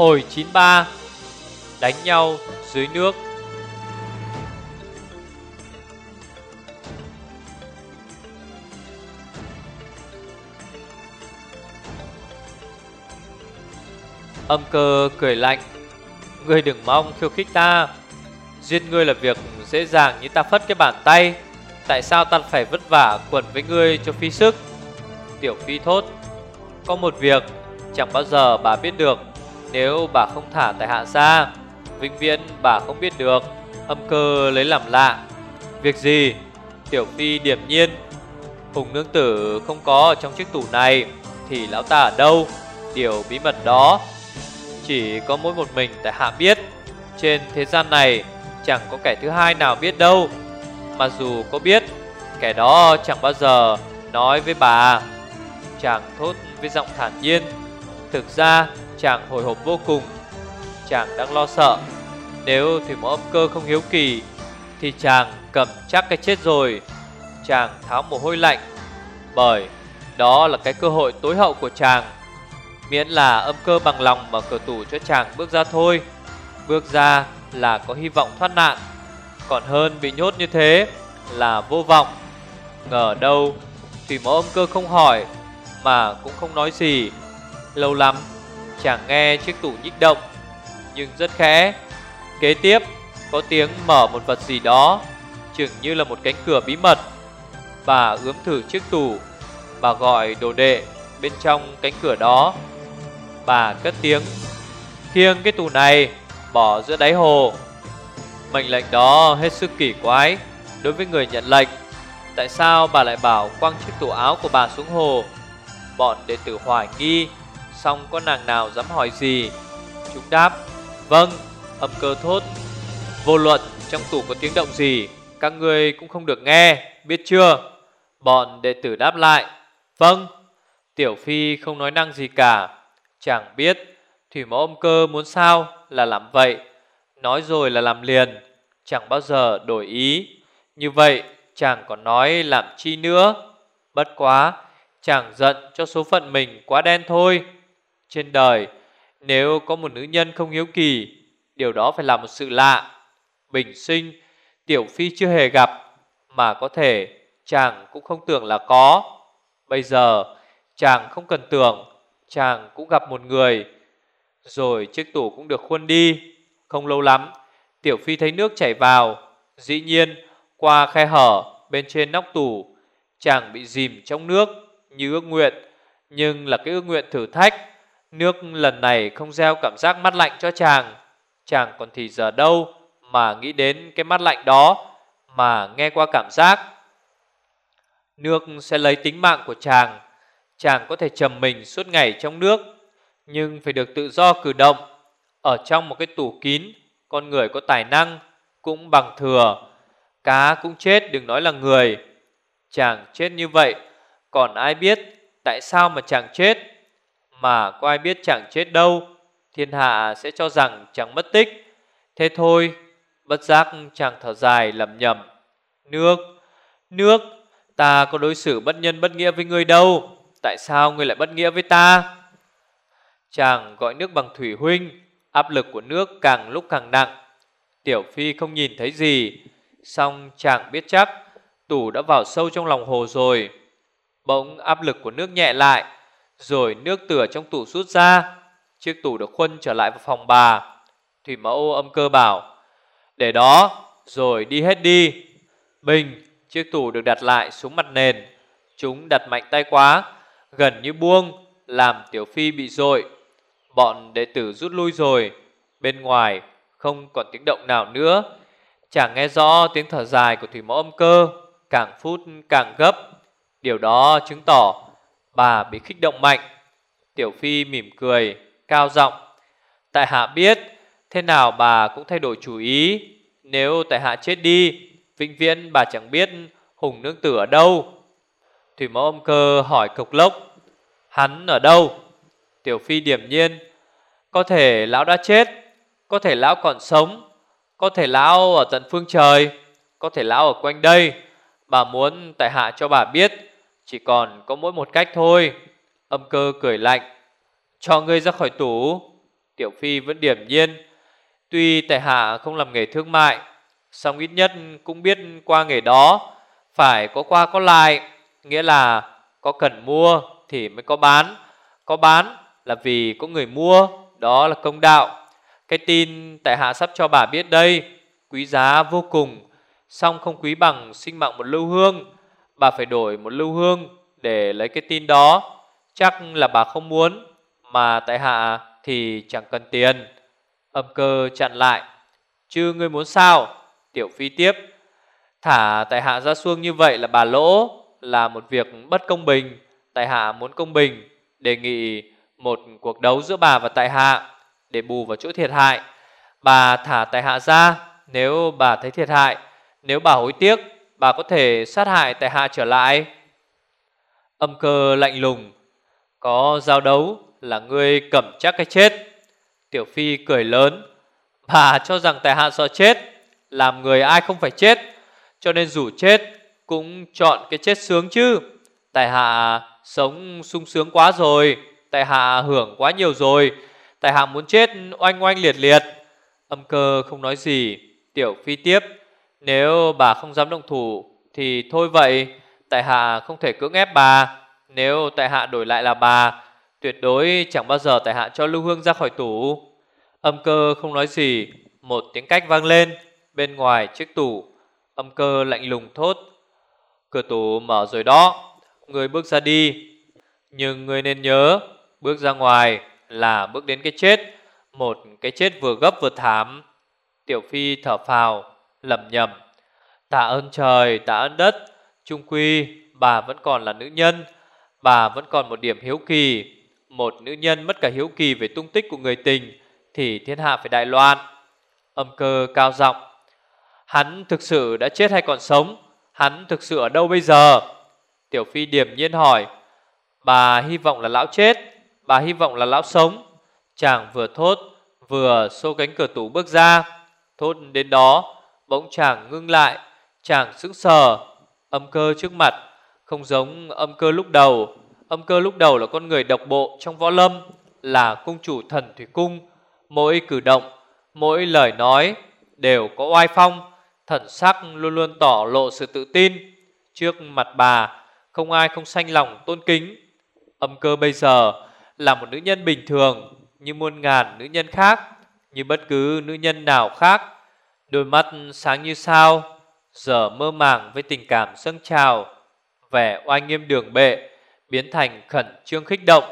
Hồi 93 Đánh nhau dưới nước. Âm cơ cười lạnh, Ngươi đừng mong khiêu khích ta. Giết ngươi là việc dễ dàng như ta phất cái bàn tay. Tại sao ta phải vất vả quần với ngươi cho phi sức? Tiểu phi thốt, Có một việc chẳng bao giờ bà biết được. Nếu bà không thả tại hạ ra, Vĩnh viễn bà không biết được. Âm cơ lấy làm lạ. Việc gì? Tiểu phi điểm nhiên. Hùng nương tử không có ở trong chiếc tủ này, Thì lão ta ở đâu? Điều bí mật đó. Chỉ có mỗi một mình tại hạ biết. Trên thế gian này, Chẳng có kẻ thứ hai nào biết đâu. Mà dù có biết, Kẻ đó chẳng bao giờ nói với bà. Chàng thốt với giọng thản nhiên. Thực ra chàng hồi hộp vô cùng. Chàng đang lo sợ. Nếu thủy mẫu âm cơ không hiếu kỳ, Thì chàng cầm chắc cái chết rồi. Chàng tháo mồ hôi lạnh, Bởi đó là cái cơ hội tối hậu của chàng. Miễn là âm cơ bằng lòng mở cửa tủ cho chàng bước ra thôi. Bước ra là có hy vọng thoát nạn. Còn hơn bị nhốt như thế là vô vọng. Ngờ đâu, Thủy mẫu âm cơ không hỏi, Mà cũng không nói gì. Lâu lắm chàng nghe chiếc tủ nhích động, Nhưng rất khẽ. Kế tiếp, có tiếng mở một vật gì đó, Chừng như là một cánh cửa bí mật. Bà ướm thử chiếc tủ, Bà gọi đồ đệ bên trong cánh cửa đó. Bà cất tiếng, Khiêng cái tủ này, Bỏ giữa đáy hồ. Mệnh lệnh đó hết sức kỳ quái Đối với người nhận lệnh. Tại sao bà lại bảo quăng chiếc tủ áo của bà xuống hồ? Bọn đệ tử hoài nghi Xong có nàng nào dám hỏi gì? Chúng đáp Vâng âm cơ thốt. Vô luận trong tủ có tiếng động gì, Các ngươi cũng không được nghe, Biết chưa? Bọn đệ tử đáp lại Vâng. Tiểu Phi không nói năng gì cả. Chẳng biết Thủy mẫu âm cơ muốn sao là làm vậy. Nói rồi là làm liền. Chẳng bao giờ đổi ý. Như vậy, chàng còn nói làm chi nữa? Bất quá, Chàng giận cho số phận mình quá đen thôi. Trên đời. Nếu có một nữ nhân không hiếu kỳ, Điều đó phải là một sự lạ, Bình sinh. Tiểu Phi chưa hề gặp, Mà có thể chàng cũng không tưởng là có. Bây giờ, chàng không cần tưởng, Chàng cũng gặp một người. Rồi chiếc tủ cũng được khuôn đi. Không lâu lắm, Tiểu Phi thấy nước chảy vào. Dĩ nhiên, qua khe hở bên trên nóc tủ, Chàng bị dìm trong nước như ước nguyện. Nhưng là cái ước nguyện thử thách Nước lần này không gieo cảm giác mát lạnh cho chàng Chàng còn thì giờ đâu mà nghĩ đến cái mát lạnh đó Mà nghe qua cảm giác. Nước sẽ lấy tính mạng của chàng Chàng có thể trầm mình suốt ngày trong nước, Nhưng phải được tự do cử động, Ở trong một cái tủ kín, Con người có tài năng Cũng bằng thừa, Cá cũng chết, đừng nói là người. Chàng chết như vậy, Còn ai biết tại sao mà chàng chết? Mà có ai biết chẳng chết đâu, Thiên hạ sẽ cho rằng chẳng mất tích. Thế thôi, Bất giác chàng thở dài lầm nhầm Nước Nước, Ta có đối xử bất nhân bất nghĩa với ngươi đâu, Tại sao ngươi lại bất nghĩa với ta? Chàng gọi nước bằng thủy huynh, Áp lực của nước càng lúc càng nặng. Tiểu Phi không nhìn thấy gì, song chàng biết chắc Tủ đã vào sâu trong lòng hồ rồi. Bỗng áp lực của nước nhẹ lại rồi nước tửa trong tủ rút ra, Chiếc tủ được khuân trở lại vào phòng bà. Thủy mẫu âm cơ bảo, Để đó, rồi đi hết đi. Bình, Chiếc tủ được đặt lại xuống mặt nền. Chúng đặt mạnh tay quá, Gần như buông, Làm tiểu phi bị dội Bọn đệ tử rút lui rồi. Bên ngoài, không còn tiếng động nào nữa. Chẳng nghe rõ tiếng thở dài của thủy mẫu âm cơ, Càng phút càng gấp. Điều đó chứng tỏ Bà bị kích động mạnh. Tiểu phi mỉm cười, Cao giọng, Tại hạ biết Thế nào bà cũng thay đổi chủ ý. Nếu tại hạ chết đi, Vĩnh viễn bà chẳng biết Hùng nương tử ở đâu. Thủy mẫu âm cơ hỏi cục lốc, Hắn ở đâu? Tiểu phi điểm nhiên, Có thể lão đã chết, Có thể lão còn sống, Có thể lão ở tận phương trời, Có thể lão ở quanh đây. Bà muốn tại hạ cho bà biết chỉ còn có mỗi một cách thôi. Âm cơ cười lạnh. Cho ngươi ra khỏi tủ. Tiểu Phi vẫn điểm nhiên. Tuy tại hạ không làm nghề thương mại, song ít nhất cũng biết qua nghề đó. Phải có qua có lại, Nghĩa là có cần mua thì mới có bán. Có bán là vì có người mua, Đó là công đạo. Cái tin tại hạ sắp cho bà biết đây, Quý giá vô cùng, Song không quý bằng sinh mạng một lưu hương. Bà phải đổi một lưu hương Để lấy cái tin đó. Chắc là bà không muốn, Mà tại hạ thì chẳng cần tiền. Âm cơ chặn lại. Chứ ngươi muốn sao? Tiểu phi tiếp. Thả tại hạ ra xuông như vậy là bà lỗ, Là một việc bất công bình. Tại hạ muốn công bình, Đề nghị một cuộc đấu giữa bà và tại hạ Để bù vào chỗ thiệt hại. Bà thả tại hạ ra, Nếu bà thấy thiệt hại. Nếu bà hối tiếc Bà có thể sát hại tại hạ trở lại. Âm cơ lạnh lùng, Có giao đấu là ngươi cầm chắc cái chết. Tiểu Phi cười lớn, Bà cho rằng tại hạ sợ chết, Làm người ai không phải chết, Cho nên dù chết Cũng chọn cái chết sướng chứ. Tại hạ sống sung sướng quá rồi, Tại hạ hưởng quá nhiều rồi, Tại hạ muốn chết oanh oanh liệt liệt. Âm cơ không nói gì, Tiểu Phi tiếp. Nếu bà không dám động thủ, Thì thôi vậy, Tại hạ không thể cưỡng ép bà. Nếu tại hạ đổi lại là bà, Tuyệt đối chẳng bao giờ tại hạ cho Lưu Hương ra khỏi tủ Âm cơ không nói gì, Một tiếng cách vang lên, Bên ngoài chiếc tủ, Âm cơ lạnh lùng thốt. Cửa tủ mở rồi đó, Người bước ra đi. Nhưng người nên nhớ, Bước ra ngoài là bước đến cái chết, Một cái chết vừa gấp vừa thảm. Tiểu Phi thở phào lẩm nhẩm Tạ ơn trời, tạ ơn đất. Trung quy, bà vẫn còn là nữ nhân. Bà vẫn còn một điểm hiếu kỳ. Một nữ nhân mất cả hiếu kỳ về tung tích của người tình, Thì thiên hạ phải đại loạn. Âm cơ cao giọng. Hắn thực sự đã chết hay còn sống? Hắn thực sự ở đâu bây giờ? Tiểu Phi điểm nhiên hỏi. Bà hy vọng là lão chết. Bà hy vọng là lão sống. Chàng vừa thốt, Vừa xô cánh cửa tủ bước ra. Thốt đến đó Bỗng chàng ngưng lại, Chàng sững sờ, Âm cơ trước mặt, Không giống âm cơ lúc đầu. Âm cơ lúc đầu là con người độc bộ trong võ lâm, Là cung chủ thần thủy cung. Mỗi cử động, Mỗi lời nói Đều có oai phong, Thần sắc luôn luôn tỏ lộ sự tự tin. Trước mặt bà, Không ai không sanh lòng tôn kính. Âm cơ bây giờ Là một nữ nhân bình thường, Như muôn ngàn nữ nhân khác, Như bất cứ nữ nhân nào khác. Đôi mắt sáng như sao, Giờ mơ màng với tình cảm dâng trào, Vẻ oai nghiêm đường bệ Biến thành khẩn trương khích động.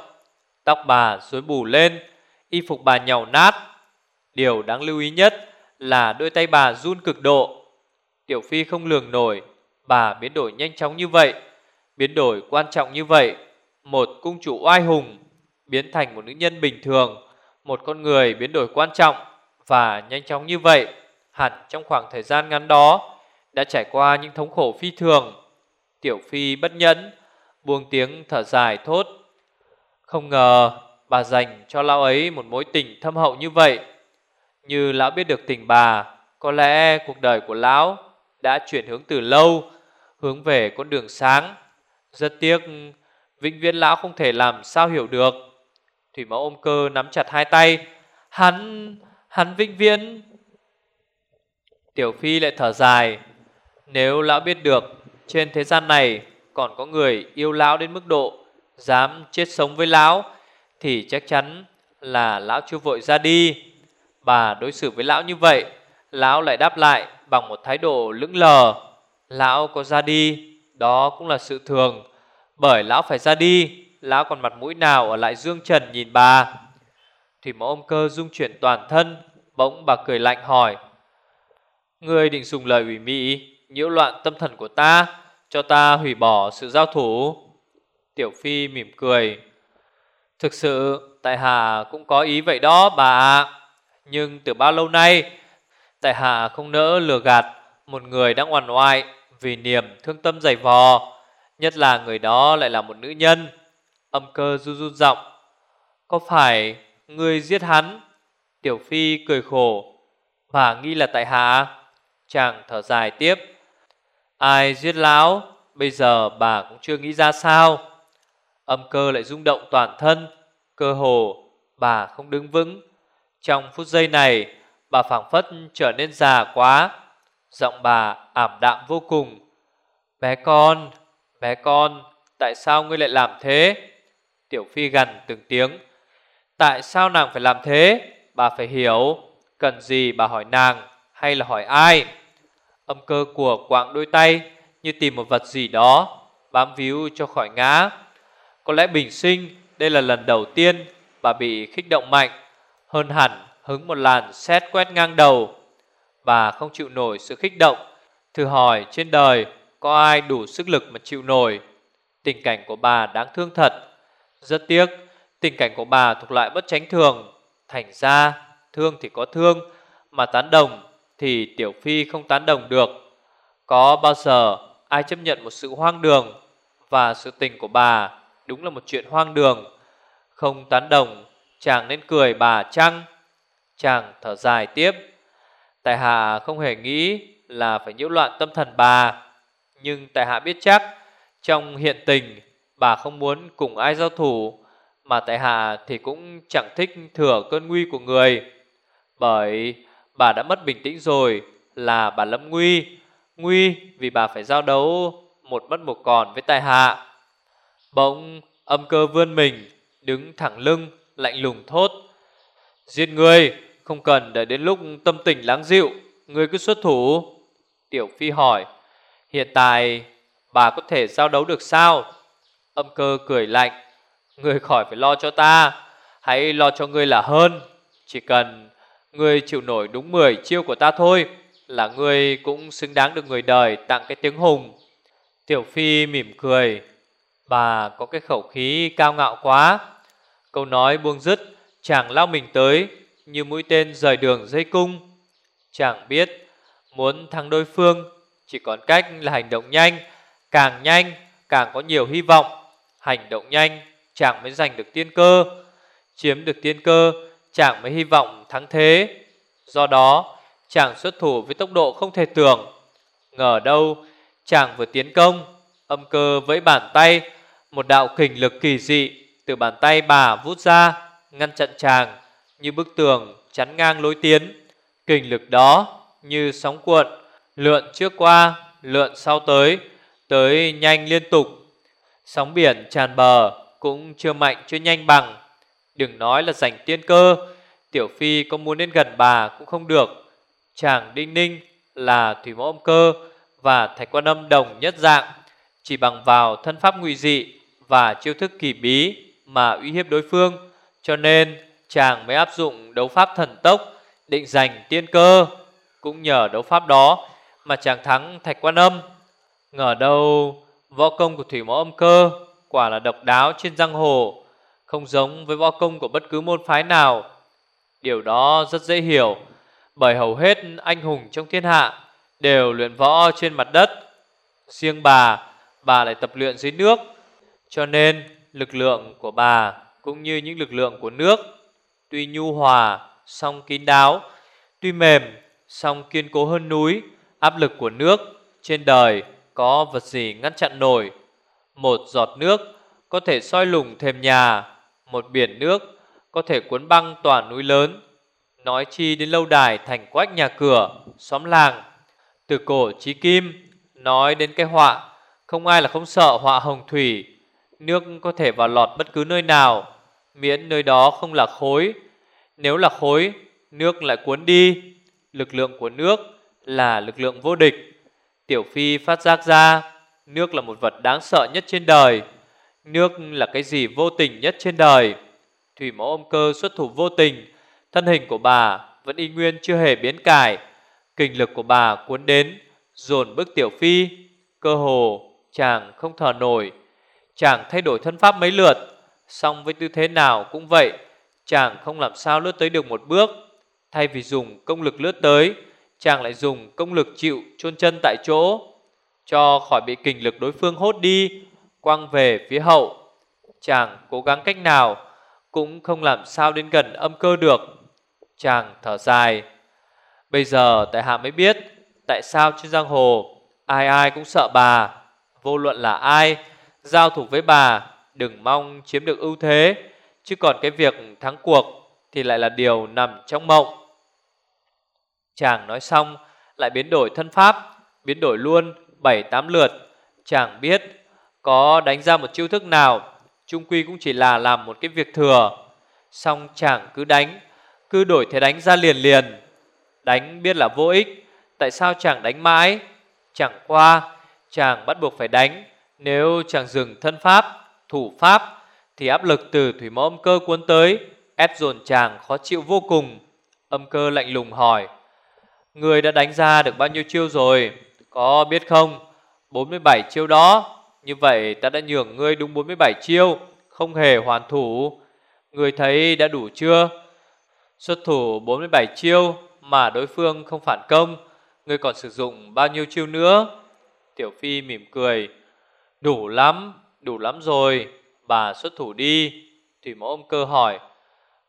Tóc bà rối bù lên, Y phục bà nhàu nát. Điều đáng lưu ý nhất Là đôi tay bà run cực độ. Tiểu Phi không lường nổi, Bà biến đổi nhanh chóng như vậy, Biến đổi quan trọng như vậy. Một cung chủ oai hùng Biến thành một nữ nhân bình thường, Một con người biến đổi quan trọng Và nhanh chóng như vậy. Hẳn trong khoảng thời gian ngắn đó Đã trải qua những thống khổ phi thường. Tiểu Phi bất nhẫn Buông tiếng thở dài thốt Không ngờ bà dành cho lão ấy một mối tình thâm hậu như vậy. Như lão biết được tình bà Có lẽ cuộc đời của lão đã chuyển hướng từ lâu Hướng về con đường sáng. Rất tiếc Vĩnh viễn lão không thể làm sao hiểu được. Thủy mẫu ôm cơ nắm chặt hai tay Hắn, hắn vĩnh viễn Tiểu Phi lại thở dài, Nếu lão biết được, Trên thế gian này Còn có người yêu lão đến mức độ Dám chết sống với lão, Thì chắc chắn là lão chưa vội ra đi. Bà đối xử với lão như vậy, Lão lại đáp lại bằng một thái độ lững lờ, Lão có ra đi, Đó cũng là sự thường. Bởi lão phải ra đi, Lão còn mặt mũi nào ở lại dương trần nhìn bà? Thủy mẫu ôm cơ dung chuyển toàn thân, Bỗng bà cười lạnh hỏi Ngươi định dùng lời ủy mị, nhiễu loạn tâm thần của ta, Cho ta hủy bỏ sự giao thủ. Tiểu Phi mỉm cười. Thực sự, Tại Hà cũng có ý vậy đó bà Nhưng từ bao lâu nay, Tại Hà không nỡ lừa gạt Một người đang hoàn oai Vì niềm thương tâm dày vò, Nhất là người đó lại là một nữ nhân. Âm cơ ru run giọng. Có phải Ngươi giết hắn? Tiểu Phi cười khổ. Bà nghi là tại hạ Chàng thở dài tiếp. Ai giết lão, Bây giờ bà cũng chưa nghĩ ra sao. Âm cơ lại rung động toàn thân. Cơ hồ, bà không đứng vững. Trong phút giây này, Bà phảng phất trở nên già quá. Giọng bà ảm đạm vô cùng. Bé con Bé con, Tại sao ngươi lại làm thế? Tiểu Phi gần từng tiếng. Tại sao nàng phải làm thế? Bà phải hiểu, Cần gì bà hỏi nàng hay là hỏi ai? Âm cơ của quạng đôi tay Như tìm một vật gì đó, Bám víu cho khỏi ngã. Có lẽ bình sinh, đây là lần đầu tiên Bà bị kích động mạnh, Hơn hẳn hứng một làn xét quét ngang đầu. Bà không chịu nổi sự kích động, Thử hỏi trên đời Có ai đủ sức lực mà chịu nổi. Tình cảnh của bà đáng thương thật. Rất tiếc, Tình cảnh của bà thuộc lại bất tránh thường. Thành ra, thương thì có thương, Mà tán đồng thì Tiểu Phi không tán đồng được. Có bao giờ ai chấp nhận một sự hoang đường Và sự tình của bà đúng là một chuyện hoang đường? Không tán đồng, chàng nên cười bà chăng? Chàng thở dài tiếp. Tại hạ không hề nghĩ là phải nhiễu loạn tâm thần bà. Nhưng tại hạ biết chắc, Trong hiện tình, bà không muốn cùng ai giao thủ, Mà tại hạ thì cũng chẳng thích thừa cơn nguy của người. Bởi bà đã mất bình tĩnh rồi, là bà lâm nguy. Nguy vì bà phải giao đấu một mất một còn với tài hạ. Bỗng âm cơ vươn mình, Đứng thẳng lưng, lạnh lùng thốt, Giết người Không cần đợi đến lúc tâm tình láng dịu người cứ xuất thủ. Tiểu Phi hỏi, Hiện tại bà có thể giao đấu được sao? Âm cơ cười lạnh người khỏi phải lo cho ta, Hãy lo cho ngươi là hơn, Chỉ cần người chịu nổi đúng 10 chiêu của ta thôi, Là người cũng xứng đáng được người đời tặng cái tiếng hùng. Tiểu Phi mỉm cười, Bà có cái khẩu khí cao ngạo quá. Câu nói buông dứt, Chàng lao mình tới, Như mũi tên rời đường dây cung. Chàng biết, Muốn thắng đối phương, Chỉ còn cách là hành động nhanh, Càng nhanh, càng có nhiều hy vọng. Hành động nhanh, chàng mới giành được tiên cơ. Chiếm được tiên cơ Chàng mới hy vọng thắng thế. Do đó, chàng xuất thủ với tốc độ không thể tưởng. Ngờ đâu, chàng vừa tiến công, Âm cơ với bàn tay, Một đạo kình lực kỳ dị Từ bàn tay bà vút ra, Ngăn chặn chàng Như bức tường chắn ngang lối tiến. Kình lực đó như sóng cuộn, Lượn trước qua, Lượn sau tới Tới nhanh liên tục. Sóng biển tràn bờ Cũng chưa mạnh, chưa nhanh bằng. Đừng nói là giành tiên cơ, Tiểu Phi có muốn đến gần bà cũng không được. Chàng Đinh Ninh là Thủy Mẫu Âm Cơ Và Thạch Quan Âm đồng nhất dạng, Chỉ bằng vào thân pháp ngụy dị Và chiêu thức kỳ bí Mà uy hiếp đối phương. Cho nên, chàng mới áp dụng đấu pháp thần tốc, Định giành tiên cơ. Cũng nhờ đấu pháp đó Mà chàng thắng Thạch Quan Âm. Ngờ đâu, võ công của Thủy Mẫu Âm Cơ Quả là độc đáo trên giang hồ. Không giống với võ công của bất cứ môn phái nào. Điều đó rất dễ hiểu, Bởi hầu hết anh hùng trong thiên hạ Đều luyện võ trên mặt đất. Riêng bà Bà lại tập luyện dưới nước, Cho nên lực lượng của bà Cũng như những lực lượng của nước, Tuy nhu hòa, song kín đáo, Tuy mềm, song kiên cố hơn núi, Áp lực của nước Trên đời có vật gì ngăn chặn nổi? Một giọt nước Có thể soi lùng thềm nhà một biển nước có thể cuốn băng toàn núi lớn. Nói chi đến lâu đài thành quách nhà cửa, xóm làng. Từ cổ chí kim, nói đến cái họa, không ai là không sợ họa hồng thủy. Nước có thể vào lọt bất cứ nơi nào, miễn nơi đó không là khối. Nếu là khối, nước lại cuốn đi. Lực lượng của nước là lực lượng vô địch. Tiểu Phi phát giác ra, nước là một vật đáng sợ nhất trên đời. Nước là cái gì vô tình nhất trên đời. Thủy mẫu ôm cơ xuất thủ vô tình, Thân hình của bà vẫn y nguyên chưa hề biến cải. Kinh lực của bà cuốn đến, Dồn bức tiểu phi. Cơ hồ, chàng không thở nổi. Chàng thay đổi thân pháp mấy lượt. Xong với tư thế nào cũng vậy, Chàng không làm sao lướt tới được một bước. Thay vì dùng công lực lướt tới, Chàng lại dùng công lực chịu chôn chân tại chỗ. Cho khỏi bị kình lực đối phương hốt đi Quăng về phía hậu Chàng cố gắng cách nào cũng không làm sao đến gần âm cơ được. Chàng thở dài. Bây giờ tại hạ mới biết tại sao trên giang hồ ai ai cũng sợ bà. Vô luận là ai, giao thủ với bà đừng mong chiếm được ưu thế. Chứ còn cái việc thắng cuộc thì lại là điều nằm trong mộng. Chàng nói xong lại biến đổi thân pháp, biến đổi luôn bảy tám lượt. Chàng biết có đánh ra một chiêu thức nào, trung quy cũng chỉ là làm một cái việc thừa. Xong chàng cứ đánh, cứ đổi thế đánh ra liền liền. Đánh biết là vô ích, tại sao chàng đánh mãi? Chẳng qua, chàng bắt buộc phải đánh. Nếu chàng dừng thân pháp, thủ pháp, thì áp lực từ thủy mẫu âm cơ cuốn tới, ép dồn chàng khó chịu vô cùng. Âm cơ lạnh lùng hỏi, Người đã đánh ra được bao nhiêu chiêu rồi Có biết không 47 chiêu đó như vậy ta đã nhường ngươi đúng 47 chiêu Không hề hoàn thủ. Người thấy đã đủ chưa? Xuất thủ 47 chiêu Mà đối phương không phản công Ngươi còn sử dụng bao nhiêu chiêu nữa? Tiểu Phi mỉm cười. Đủ lắm Đủ lắm rồi Bà xuất thủ đi. Thủy mẫu ông cơ hỏi.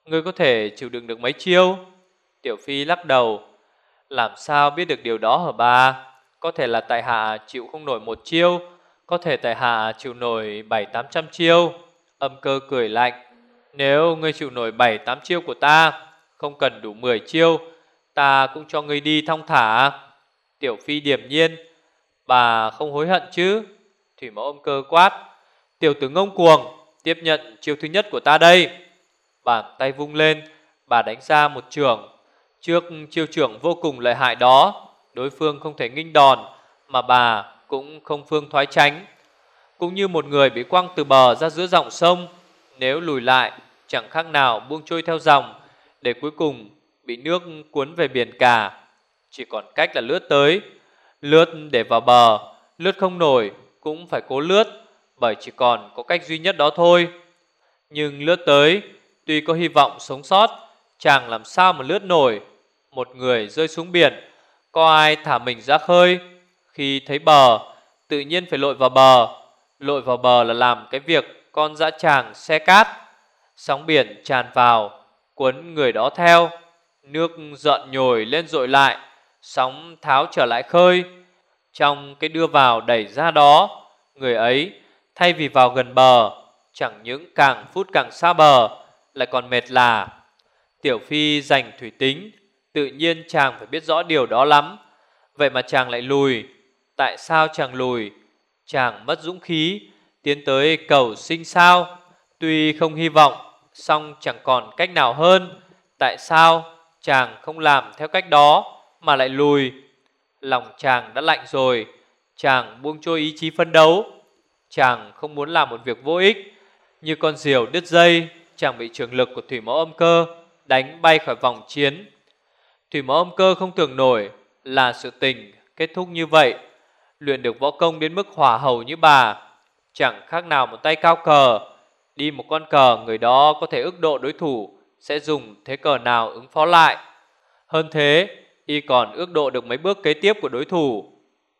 Ngươi có thể chịu đựng được mấy chiêu? Tiểu Phi lắc đầu. Làm sao biết được điều đó hả bà? Có thể là tại hạ chịu không nổi một chiêu, có thể tại hạ chịu nổi bảy tám trăm chiêu. Âm cơ cười lạnh. Nếu ngươi chịu nổi bảy tám chiêu của ta, không cần đủ 10 chiêu, ta cũng cho ngươi đi thong thả. Tiểu phi điểm nhiên, bà không hối hận chứ? Thủy mẫu âm cơ quát. Tiểu tử ngông cuồng, tiếp nhận chiêu thứ nhất của ta đây. Bàn tay vung lên, bà đánh ra một trường Trước chiêu trưởng vô cùng lợi hại đó, đối phương không thể nghinh đòn, mà bà cũng không phương thoái tránh. Cũng như một người bị quăng từ bờ ra giữa dòng sông, nếu lùi lại chẳng khác nào buông trôi theo dòng, để cuối cùng bị nước cuốn về biển cả. Chỉ còn cách là lướt tới, lướt để vào bờ, lướt không nổi cũng phải cố lướt, bởi chỉ còn có cách duy nhất đó thôi. Nhưng lướt tới, tuy có hy vọng sống sót, chàng làm sao mà lướt nổi một người rơi xuống biển, có ai thả mình ra khơi, khi thấy bờ, tự nhiên phải lội vào bờ. Lội vào bờ là làm cái việc con dã tràng xe cát. Sóng biển tràn vào, cuốn người đó theo. Nước giận nhồi lên dội lại, sóng tháo trở lại khơi. Trong cái đưa vào đẩy ra đó, người ấy thay vì vào gần bờ, chẳng những càng phút càng xa bờ, lại còn mệt là. Tiểu Phi dành thủy tính Tự nhiên chàng phải biết rõ điều đó lắm Vậy mà chàng lại lùi Tại sao chàng lùi? Chàng mất dũng khí, Tiến tới cầu sinh sao? Tuy không hy vọng, song chẳng còn cách nào hơn. Tại sao chàng không làm theo cách đó Mà lại lùi? Lòng chàng đã lạnh rồi, Chàng buông trôi ý chí phân đấu. Chàng không muốn làm một việc vô ích. Như con diều đứt dây, Chàng bị trường lực của thủy mẫu âm cơ Đánh bay khỏi vòng chiến. Thủy mẫu âm cơ không tưởng nổi là sự tình kết thúc như vậy. Luyện được võ công đến mức hỏa hầu như bà, chẳng khác nào một tay cao cờ. Đi một con cờ người đó có thể ước độ đối thủ sẽ dùng thế cờ nào ứng phó lại. Hơn thế, y còn ước độ được mấy bước kế tiếp của đối thủ.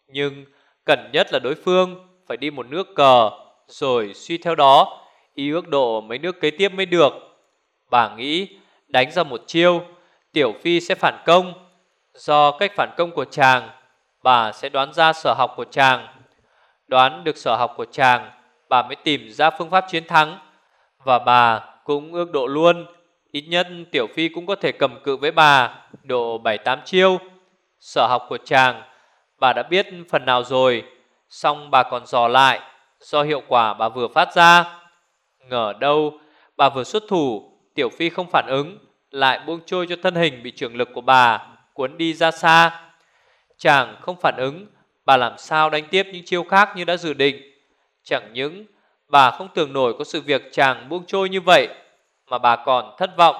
Nhưng cần nhất là đối phương phải đi một nước cờ, rồi suy theo đó, y ước độ mấy nước kế tiếp mới được. Bà nghĩ đánh ra một chiêu Tiểu Phi sẽ phản công. Do cách phản công của chàng, bà sẽ đoán ra sở học của chàng. Đoán được sở học của chàng, bà mới tìm ra phương pháp chiến thắng. Và bà cũng ước độ luôn, ít nhất Tiểu Phi cũng có thể cầm cự với bà độ 7-8 chiêu. Sở học của chàng, bà đã biết phần nào rồi, xong bà còn dò lại do hiệu quả bà vừa phát ra. Ngờ đâu, bà vừa xuất thủ, Tiểu Phi không phản ứng, lại buông trôi cho thân hình bị trường lực của bà cuốn đi ra xa. Chàng không phản ứng, bà làm sao đánh tiếp những chiêu khác như đã dự định. Chẳng những bà không tưởng nổi có sự việc chàng buông trôi như vậy, mà bà còn thất vọng.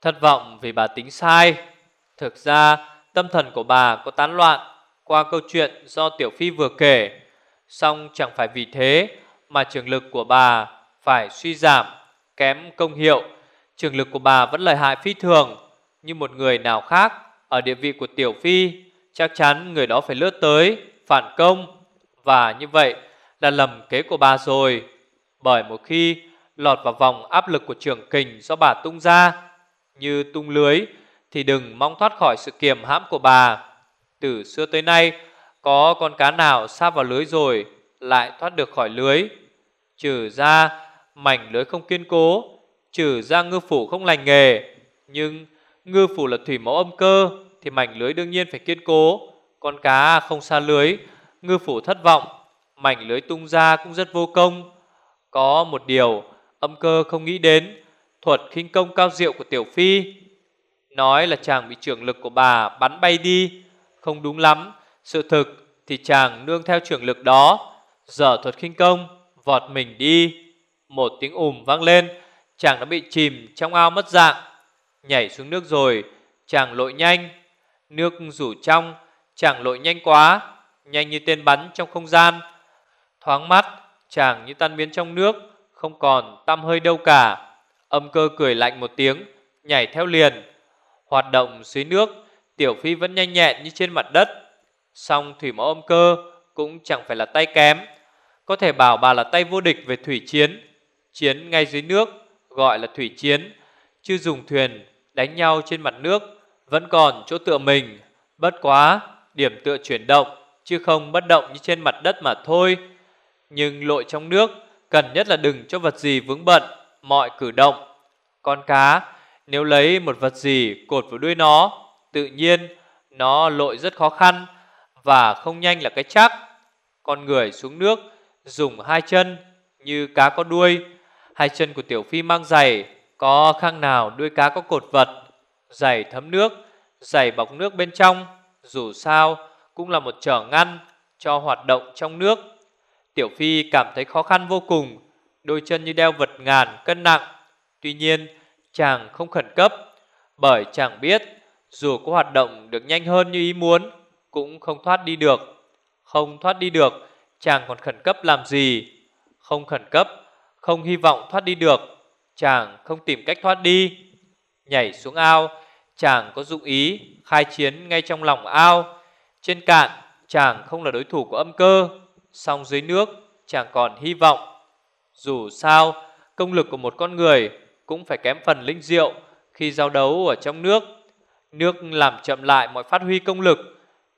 Thất vọng vì bà tính sai. Thực ra tâm thần của bà có tán loạn qua câu chuyện do Tiểu Phi vừa kể. Xong chẳng phải vì thế mà trường lực của bà phải suy giảm, kém công hiệu Trường lực của bà vẫn lợi hại phi thường Như một người nào khác Ở địa vị của Tiểu Phi Chắc chắn người đó phải lướt tới, Phản công, Và như vậy là lầm kế của bà rồi. Bởi một khi lọt vào vòng áp lực của trường kình Do bà tung ra Như tung lưới, Thì đừng mong thoát khỏi sự kiềm hãm của bà. Từ xưa tới nay, Có con cá nào xa vào lưới rồi Lại thoát được khỏi lưới? Trừ ra mảnh lưới không kiên cố, Trừ ra ngư phủ không lành nghề, Nhưng ngư phủ là thủy mẫu âm cơ thì mảnh lưới đương nhiên phải kiên cố. Con cá không xa lưới, Ngư phủ thất vọng, Mảnh lưới tung ra cũng rất vô công. Có một điều âm cơ không nghĩ đến, Thuật khinh công cao diệu của Tiểu Phi. Nói là chàng bị trưởng lực của bà bắn bay đi, Không đúng lắm. Sự thực thì chàng nương theo trưởng lực đó, Dở thuật khinh công, Vọt mình đi. Một tiếng ùm vang lên, Chàng đã bị chìm trong ao mất dạng. Nhảy xuống nước rồi, Chàng lội nhanh. Nước rủ trong, Chàng lội nhanh quá, Nhanh như tên bắn trong không gian. Thoáng mắt, Chàng như tan biến trong nước, Không còn tăm hơi đâu cả. Âm cơ cười lạnh một tiếng, Nhảy theo liền. Hoạt động dưới nước, Tiểu Phi vẫn nhanh nhẹn như trên mặt đất. Song thủy mẫu âm cơ Cũng chẳng phải là tay kém. Có thể bảo bà là tay vô địch về thủy chiến. Chiến ngay dưới nước, Gọi là thủy chiến, Chứ dùng thuyền đánh nhau trên mặt nước. Vẫn còn chỗ tựa mình, Bất quá điểm tựa chuyển động, Chứ không bất động như trên mặt đất mà thôi. Nhưng lội trong nước, Cần nhất là đừng cho vật gì vướng bận, Mọi cử động. Con cá, nếu lấy một vật gì cột vào đuôi nó, Tự nhiên nó lội rất khó khăn Và không nhanh là cái chắc. Con người xuống nước, Dùng hai chân như cá có đuôi. Hai chân của Tiểu Phi mang giày, Có khang nào đuôi cá có cột vật Giày thấm nước, Giày bọc nước bên trong, Dù sao, cũng là một trở ngăn Cho hoạt động trong nước. Tiểu Phi cảm thấy khó khăn vô cùng, Đôi chân như đeo vật ngàn cân nặng. Tuy nhiên, chàng không khẩn cấp, Bởi chàng biết Dù có hoạt động được nhanh hơn như ý muốn, Cũng không thoát đi được. Không thoát đi được, Chàng còn khẩn cấp làm gì? Không khẩn cấp, Không hy vọng thoát đi được, Chàng không tìm cách thoát đi. Nhảy xuống ao Chàng có dụng ý khai chiến ngay trong lòng ao Trên cạn Chàng không là đối thủ của âm cơ Song dưới nước Chàng còn hy vọng Dù sao Công lực của một con người cũng phải kém phần linh diệu khi giao đấu ở trong nước. Nước làm chậm lại mọi phát huy công lực,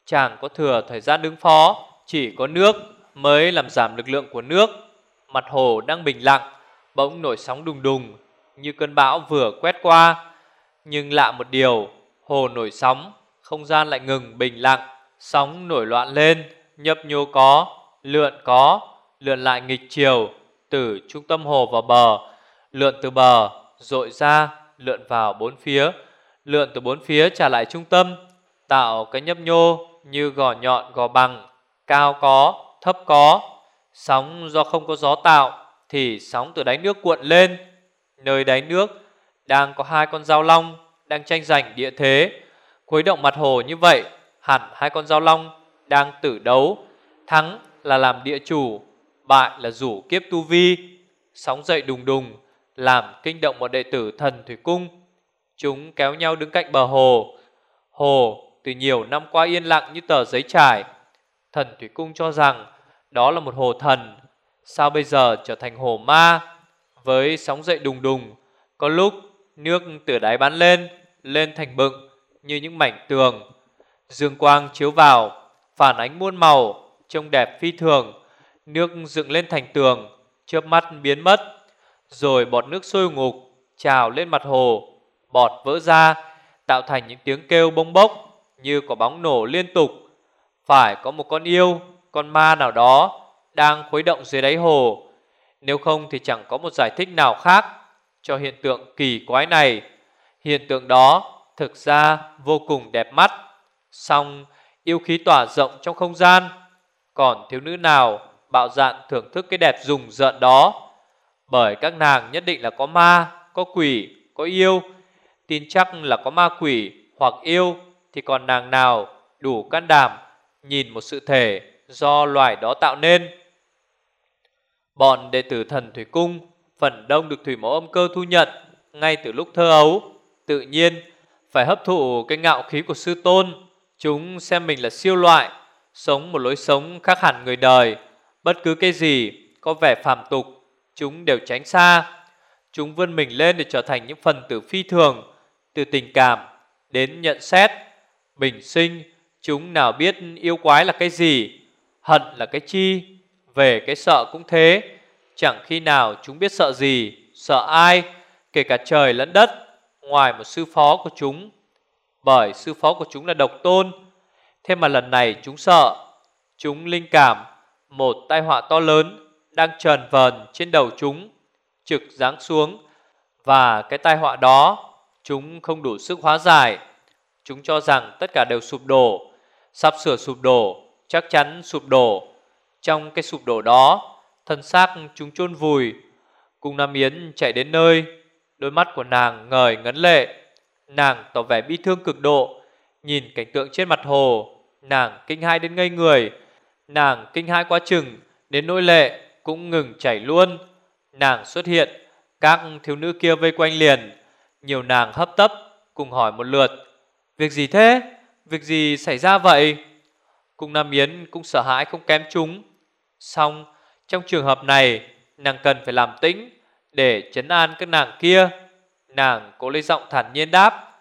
Chàng có thừa thời gian đứng phó, chỉ có nước mới làm giảm lực lượng của nước. Mặt hồ đang bình lặng, bỗng nổi sóng đùng đùng như cơn bão vừa quét qua. Nhưng lạ một điều, hồ nổi sóng, không gian lại ngừng bình lặng, sóng nổi loạn lên, nhấp nhô có, lượn có, lượn lại nghịch chiều từ trung tâm hồ vào bờ lượn từ bờ, dội ra, lượn vào bốn phía, lượn từ bốn phía trả lại trung tâm, tạo cái nhấp nhô như gò nhọn gò bằng, cao có, thấp có. Sóng do không có gió tạo thì sóng từ đáy nước cuộn lên. Nơi đáy nước đang có hai con dao long đang tranh giành địa thế. Khuấy động mặt hồ như vậy, hẳn hai con dao long đang tử đấu, thắng là làm địa chủ, bại là rủ kiếp tu vi. Sóng dậy đùng đùng, làm kinh động một đệ tử thần thủy cung. Chúng kéo nhau đứng cạnh bờ hồ. Hồ từ nhiều năm qua yên lặng như tờ giấy trải. Thần thủy cung cho rằng đó là một hồ thần. Sao bây giờ trở thành hồ ma? Với sóng dậy đùng đùng, có lúc nước từ đáy bắn lên, lên thành bựng như những mảnh tường. Dương quang chiếu vào, phản ánh muôn màu, trông đẹp phi thường. Nước dựng lên thành tường, chớp mắt biến mất rồi bọt nước sôi ngục trào lên mặt hồ, bọt vỡ ra, tạo thành những tiếng kêu bông bốc như có bóng nổ liên tục. Phải có một con yêu, con ma nào đó đang khuấy động dưới đáy hồ. Nếu không thì chẳng có một giải thích nào khác cho hiện tượng kỳ quái này. Hiện tượng đó thực ra vô cùng đẹp mắt, song yêu khí tỏa rộng trong không gian. Còn thiếu nữ nào bạo dạn thưởng thức cái đẹp rùng rợn đó bởi các nàng nhất định là có ma, có quỷ, có yêu Tin chắc là có ma quỷ hoặc yêu Thì còn nàng nào đủ can đảm Nhìn một sự thể do loài đó tạo nên Bọn đệ tử thần Thủy Cung Phần đông được Thủy Mẫu âm cơ thu nhận Ngay từ lúc thơ ấu Tự nhiên phải hấp thụ cái ngạo khí của sư tôn Chúng xem mình là siêu loại Sống một lối sống khác hẳn người đời Bất cứ cái gì có vẻ phàm tục chúng đều tránh xa. Chúng vươn mình lên để trở thành những phần tử phi thường, từ tình cảm đến nhận xét. Bình sinh, chúng nào biết yêu quái là cái gì, hận là cái chi, về cái sợ cũng thế. Chẳng khi nào chúng biết sợ gì, sợ ai, kể cả trời lẫn đất. ngoài một sư phó của chúng, bởi sư phó của chúng là độc tôn. Thế mà lần này chúng sợ, chúng linh cảm một tai họa to lớn đang trần vờn trên đầu chúng, trực giáng xuống và cái tai họa đó chúng không đủ sức hóa giải. Chúng cho rằng tất cả đều sụp đổ, sắp sửa sụp đổ, chắc chắn sụp đổ. Trong cái sụp đổ đó, thân xác chúng chôn vùi. Cung Nam Yến chạy đến nơi, đôi mắt của nàng ngời ngấn lệ. Nàng tỏ vẻ bi thương cực độ, nhìn cảnh tượng trên mặt hồ, nàng kinh hai đến ngây người. Nàng kinh hai quá chừng, đến nỗi lệ cũng ngừng chảy luôn. Nàng xuất hiện, các thiếu nữ kia vây quanh liền, nhiều nàng hấp tấp cùng hỏi một lượt, việc gì thế? Việc gì xảy ra vậy? Cung Nam Yến cũng sợ hãi không kém chúng. Xong, trong trường hợp này, nàng cần phải làm tĩnh để chấn an các nàng kia. Nàng cố lấy giọng thản nhiên đáp,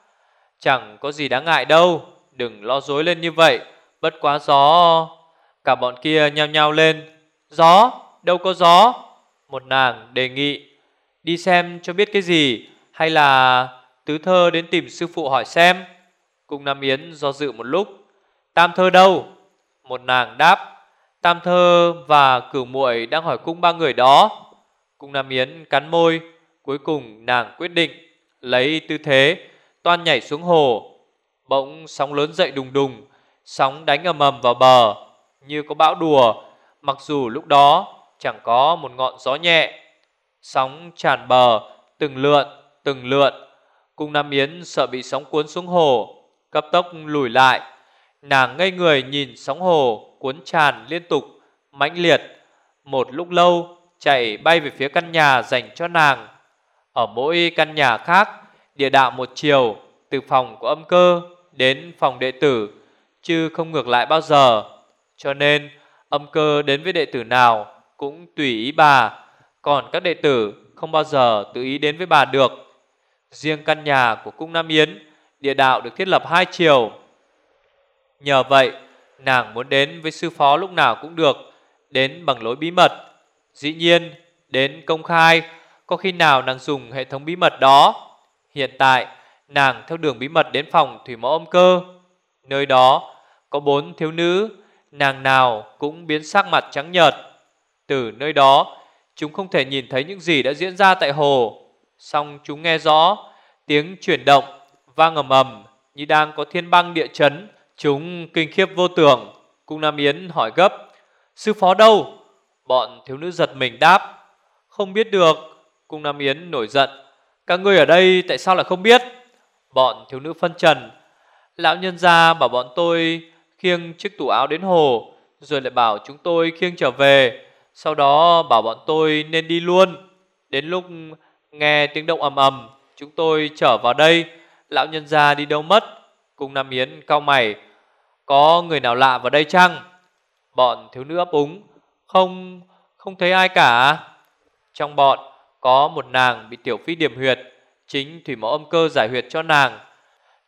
chẳng có gì đáng ngại đâu, đừng lo dối lên như vậy, bất quá gió. Cả bọn kia nhao nhao lên, gió, đâu có gió. Một nàng đề nghị, đi xem cho biết cái gì, hay là tứ thơ đến tìm sư phụ hỏi xem. Cung Nam Yến do dự một lúc, tam thơ đâu? Một nàng đáp, Tam Thơ và Cửu Muội đang hỏi cung ba người đó. Cung Nam Yến cắn môi, cuối cùng nàng quyết định lấy tư thế toan nhảy xuống hồ. Bỗng sóng lớn dậy đùng đùng, sóng đánh ầm ầm vào bờ như có bão đùa, mặc dù lúc đó chẳng có một ngọn gió nhẹ. Sóng tràn bờ, từng lượn, từng lượn. Cung Nam Yến sợ bị sóng cuốn xuống hồ, cấp tốc lùi lại. Nàng ngây người nhìn sóng hồ cuốn tràn liên tục, mãnh liệt. Một lúc lâu, chạy bay về phía căn nhà dành cho nàng. Ở mỗi căn nhà khác, địa đạo một chiều, từ phòng của âm cơ đến phòng đệ tử, chứ không ngược lại bao giờ. Cho nên, âm cơ đến với đệ tử nào cũng tùy ý bà, còn các đệ tử không bao giờ tự ý đến với bà được. Riêng căn nhà của cung Nam Yến, địa đạo được thiết lập hai chiều. Nhờ vậy, Nàng muốn đến với sư phó lúc nào cũng được, Đến bằng lối bí mật. Dĩ nhiên, đến công khai, Có khi nào nàng dùng hệ thống bí mật đó? Hiện tại, Nàng theo đường bí mật đến phòng thủy mẫu âm cơ. Nơi đó, Có bốn thiếu nữ, Nàng nào cũng biến sắc mặt trắng nhợt. Từ nơi đó, Chúng không thể nhìn thấy những gì đã diễn ra tại hồ. Xong chúng nghe rõ, Tiếng chuyển động Vang ầm ầm Như đang có thiên băng địa chấn. Chúng kinh khiếp vô tưởng Cung Nam Yến hỏi gấp, Sư phó đâu? Bọn thiếu nữ giật mình đáp, Không biết được. Cung Nam Yến nổi giận, Các ngươi ở đây tại sao lại không biết? Bọn thiếu nữ phân trần, Lão nhân gia bảo bọn tôi Khiêng chiếc tủ áo đến hồ, Rồi lại bảo chúng tôi khiêng trở về. Sau đó bảo bọn tôi nên đi luôn. Đến lúc nghe tiếng động ầm ầm, Chúng tôi trở vào đây. Lão nhân gia đi đâu mất? Cung Nam Yến cao mày có người nào lạ vào đây chăng? Bọn thiếu nữ ấp úng. Không, không thấy ai cả. Trong bọn có một nàng bị tiểu phi điểm huyệt. Chính thủy mẫu âm cơ giải huyệt cho nàng.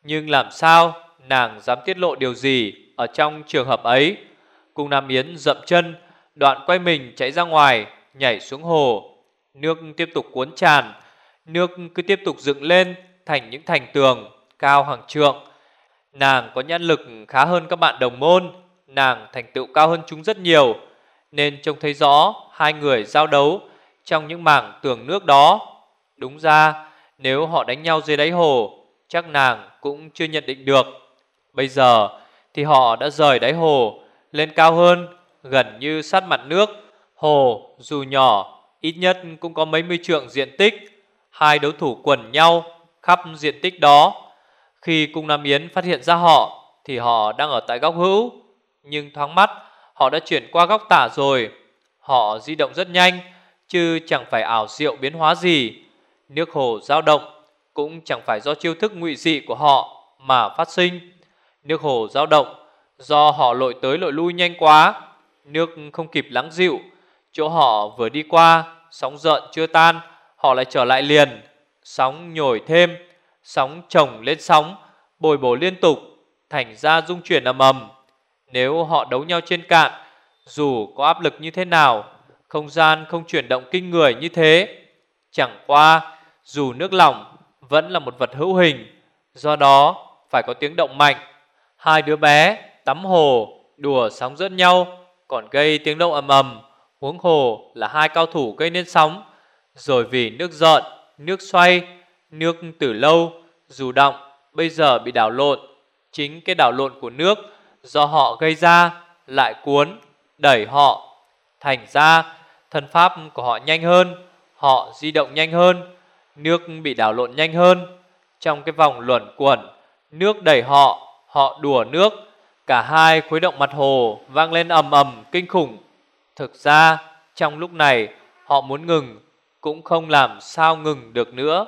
Nhưng làm sao nàng dám tiết lộ điều gì ở trong trường hợp ấy? Cung Nam Yến dậm chân, đoạn quay mình chạy ra ngoài, nhảy xuống hồ. Nước tiếp tục cuốn tràn, nước cứ tiếp tục dựng lên thành những thành tường cao hàng trượng. Nàng có nhãn lực khá hơn các bạn đồng môn, Nàng thành tựu cao hơn chúng rất nhiều. Nên trông thấy rõ hai người giao đấu Trong những mảng tường nước đó. Đúng ra, nếu họ đánh nhau dưới đáy hồ, Chắc nàng cũng chưa nhận định được. Bây giờ thì họ đã rời đáy hồ, Lên cao hơn, Gần như sát mặt nước. Hồ, dù nhỏ, Ít nhất cũng có mấy mươi trượng diện tích. Hai đấu thủ quần nhau Khắp diện tích đó khi cung Nam Yến phát hiện ra họ, Thì họ đang ở tại góc hữu. Nhưng thoáng mắt, Họ đã chuyển qua góc tả rồi. Họ di động rất nhanh, Chứ chẳng phải ảo diệu biến hóa gì. Nước hồ dao động Cũng chẳng phải do chiêu thức ngụy dị của họ Mà phát sinh. Nước hồ dao động Do họ lội tới lội lui nhanh quá. Nước không kịp lắng dịu, Chỗ họ vừa đi qua, Sóng giận chưa tan, Họ lại trở lại liền. Sóng nhồi thêm Sóng chồng lên sóng Bồi bổ liên tục Thành ra dung chuyển ầm ầm. Nếu họ đấu nhau trên cạn Dù có áp lực như thế nào Không gian không chuyển động kinh người như thế. Chẳng qua Dù nước lỏng vẫn là một vật hữu hình, do đó phải có tiếng động mạnh. Hai đứa bé tắm hồ, đùa sóng dẫn nhau, còn gây tiếng động ầm ầm, huống hồ là hai cao thủ gây nên sóng, rồi vì nước giận, nước xoay, nước từ lâu dù động bây giờ bị đảo lộn, chính cái đảo lộn của nước do họ gây ra lại cuốn đẩy họ, thành ra thân pháp của họ nhanh hơn, họ di động nhanh hơn, nước bị đảo lộn nhanh hơn. Trong cái vòng luẩn quẩn, nước đẩy họ, họ đùa nước, cả hai khuấy động mặt hồ vang lên ầm ầm kinh khủng. Thực ra, trong lúc này họ muốn ngừng cũng không làm sao ngừng được nữa.